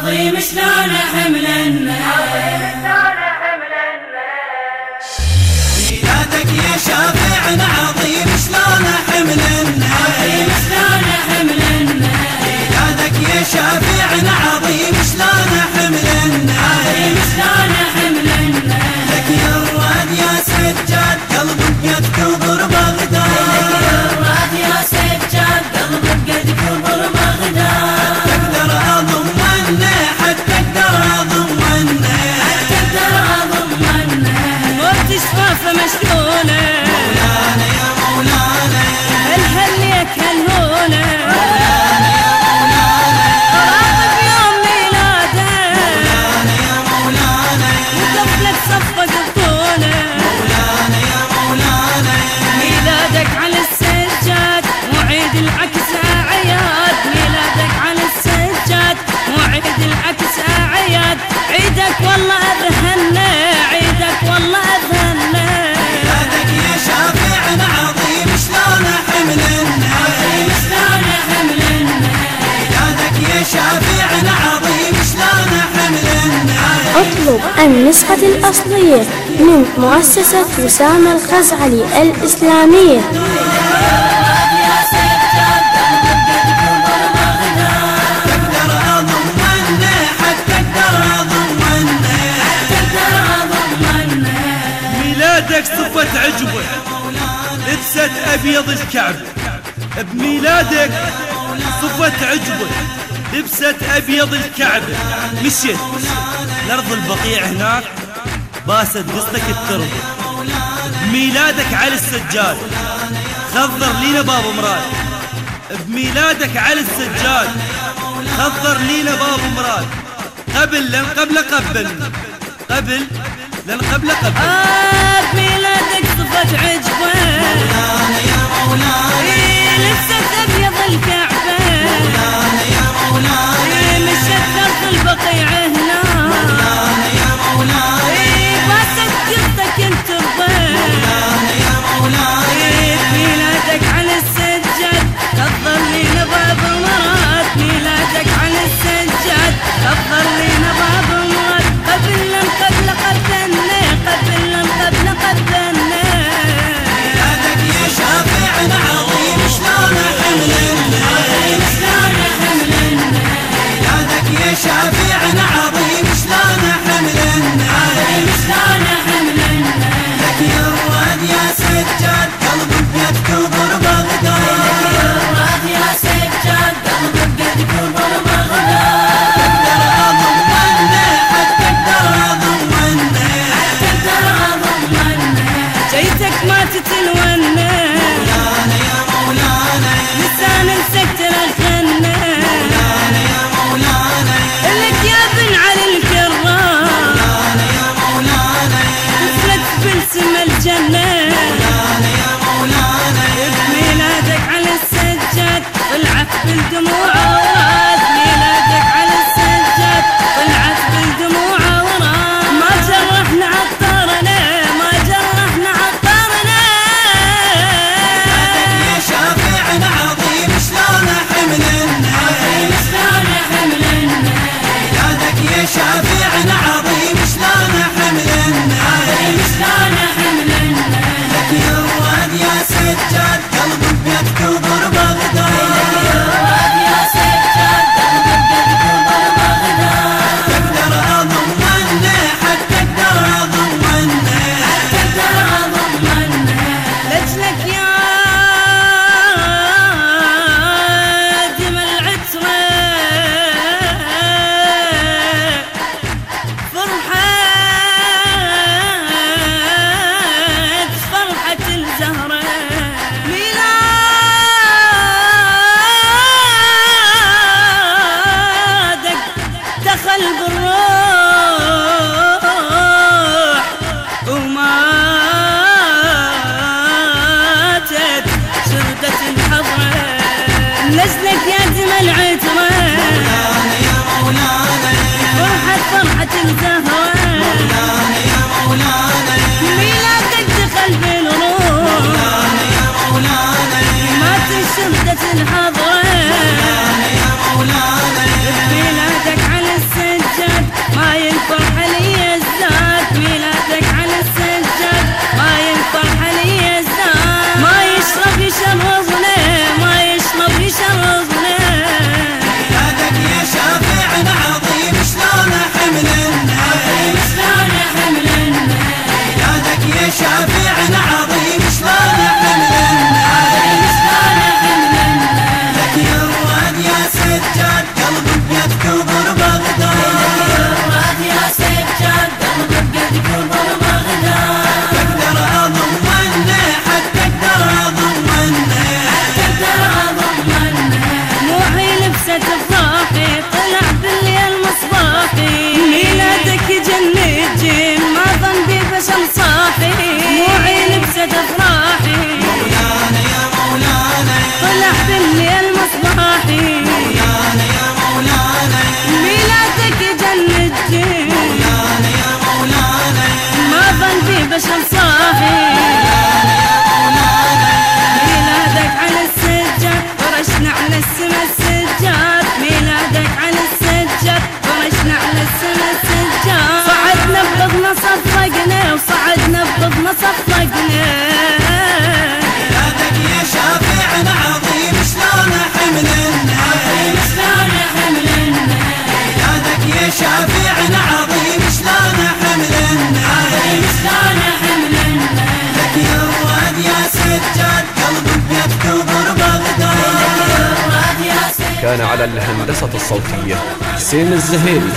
العظيم شلون حملنا الكتب النسخة الأصلية من مؤسسة وسام الخزعلي الإسلامية. ميلادك صفة عجوة لبست أبيض الكعب. بميلادك صفة عجوة لبست أبيض الكعبة مشيت. الأرض البقيع هناك. باسد قصتك الترب بميلادك على السجاد. خضر لينا باب مراد. بميلادك على السجاد. خضر لينا باب مراد. قبل لن قبل قبل. قبل لن قبل قبل. آه بميلادك صفت عجبة. مولانا يا مولانا 你在好？كان على الهندسة الصوتية. حسين الزهيري.